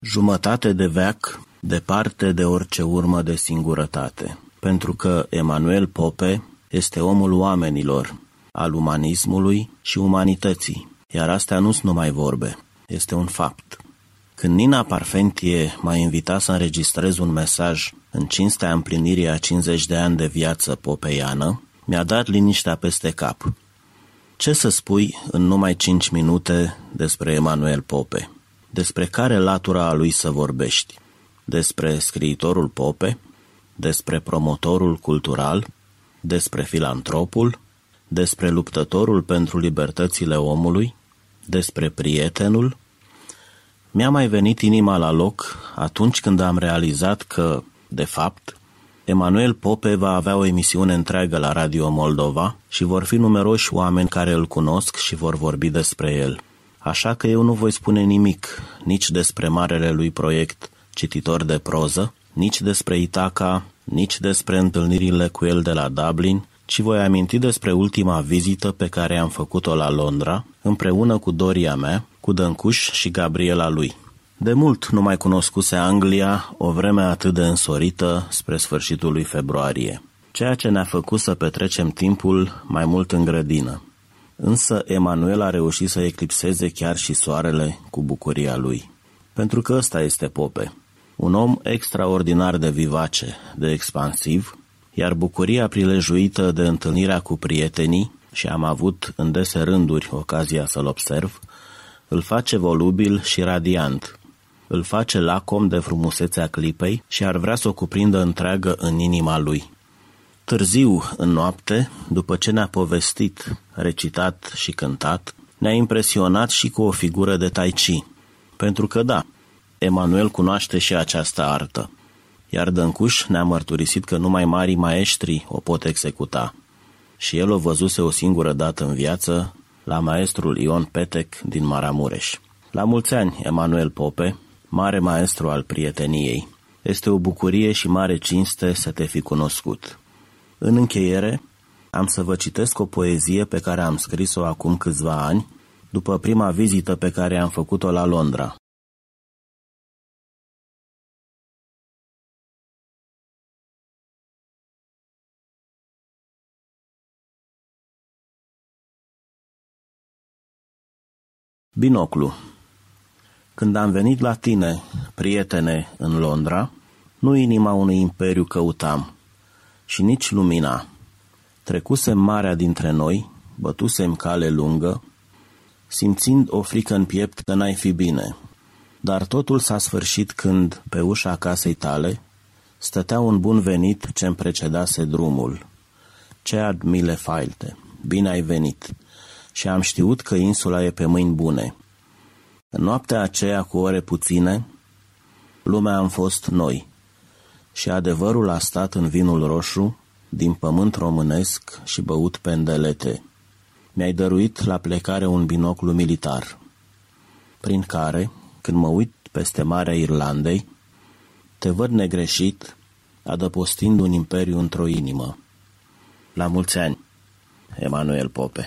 Jumătate de veac, departe de orice urmă de singurătate, pentru că Emanuel Pope este omul oamenilor, al umanismului și umanității, iar astea nu sunt numai vorbe, este un fapt. Când Nina Parfentie m-a invitat să înregistrez un mesaj în cinstea împlinirii a 50 de ani de viață popeiană, mi-a dat liniștea peste cap. Ce să spui în numai 5 minute despre Emanuel Pope? Despre care latura a lui să vorbești? Despre scriitorul Pope? Despre promotorul cultural? Despre filantropul? Despre luptătorul pentru libertățile omului? Despre prietenul? Mi-a mai venit inima la loc atunci când am realizat că, de fapt, Emanuel Pope va avea o emisiune întreagă la Radio Moldova și vor fi numeroși oameni care îl cunosc și vor vorbi despre el. Așa că eu nu voi spune nimic nici despre marele lui proiect cititor de proză, nici despre Itaca, nici despre întâlnirile cu el de la Dublin, ci voi aminti despre ultima vizită pe care am făcut-o la Londra, împreună cu Doria mea, cu Dăncuș și Gabriela lui. De mult nu mai cunoscuse Anglia o vreme atât de însorită spre sfârșitul lui februarie, ceea ce ne-a făcut să petrecem timpul mai mult în grădină. Însă Emanuel a reușit să eclipseze chiar și soarele cu bucuria lui. Pentru că ăsta este Pope, un om extraordinar de vivace, de expansiv, iar bucuria prilejuită de întâlnirea cu prietenii, și am avut în dese rânduri ocazia să-l observ, îl face volubil și radiant, îl face lacom de frumusețea clipei și ar vrea să o cuprindă întreagă în inima lui. Târziu, în noapte, după ce ne-a povestit, recitat și cântat, ne-a impresionat și cu o figură de tai chi. Pentru că da, Emanuel cunoaște și această artă. Iar Dăncuș ne-a mărturisit că numai mari maestri o pot executa. Și el o văzuse o singură dată în viață la maestrul Ion Petec din Maramureș. La mulți ani, Emanuel Pope, mare maestru al prieteniei. Este o bucurie și mare cinste să te fi cunoscut. În încheiere, am să vă citesc o poezie pe care am scris-o acum câțiva ani, după prima vizită pe care am făcut-o la Londra. Binoclu Când am venit la tine, prietene, în Londra, nu inima unui imperiu căutam, și nici lumina. Trecusem marea dintre noi, bătusem cale lungă, simțind o frică în piept că n-ai fi bine. Dar totul s-a sfârșit când, pe ușa casei tale, stătea un bun venit ce-mi precedase drumul. Ce admile failte, bine ai venit! Și am știut că insula e pe mâini bune. În noaptea aceea, cu ore puține, lumea am fost noi, și adevărul a stat în vinul roșu, din pământ românesc și băut pendelete. Mi-ai dăruit la plecare un binoclu militar, prin care, când mă uit peste Marea Irlandei, te văd negreșit, adăpostind un imperiu într-o inimă. La mulți ani, Emanuel Pope